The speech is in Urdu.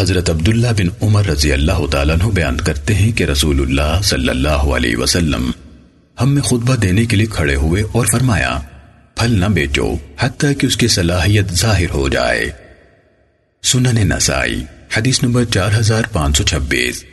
حضرت عبداللہ بن عمر رضی اللہ تعالیٰ عنہ بیان کرتے ہیں کہ رسول اللہ صلی اللہ علیہ وسلم ہم میں خطبہ دینے کے لیے کھڑے ہوئے اور فرمایا، پھل نہ بیچو، حتیٰ کہ اس کی صلاحیت ظاہر ہو جائے۔ سنن نسائی، حدیث نمبر چار ہزار پانچ سو چھبیس۔